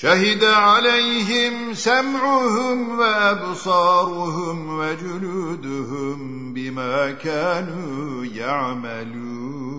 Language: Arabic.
شهد عليهم سمعهم وأبصارهم وجلودهم بما كانوا يعملون.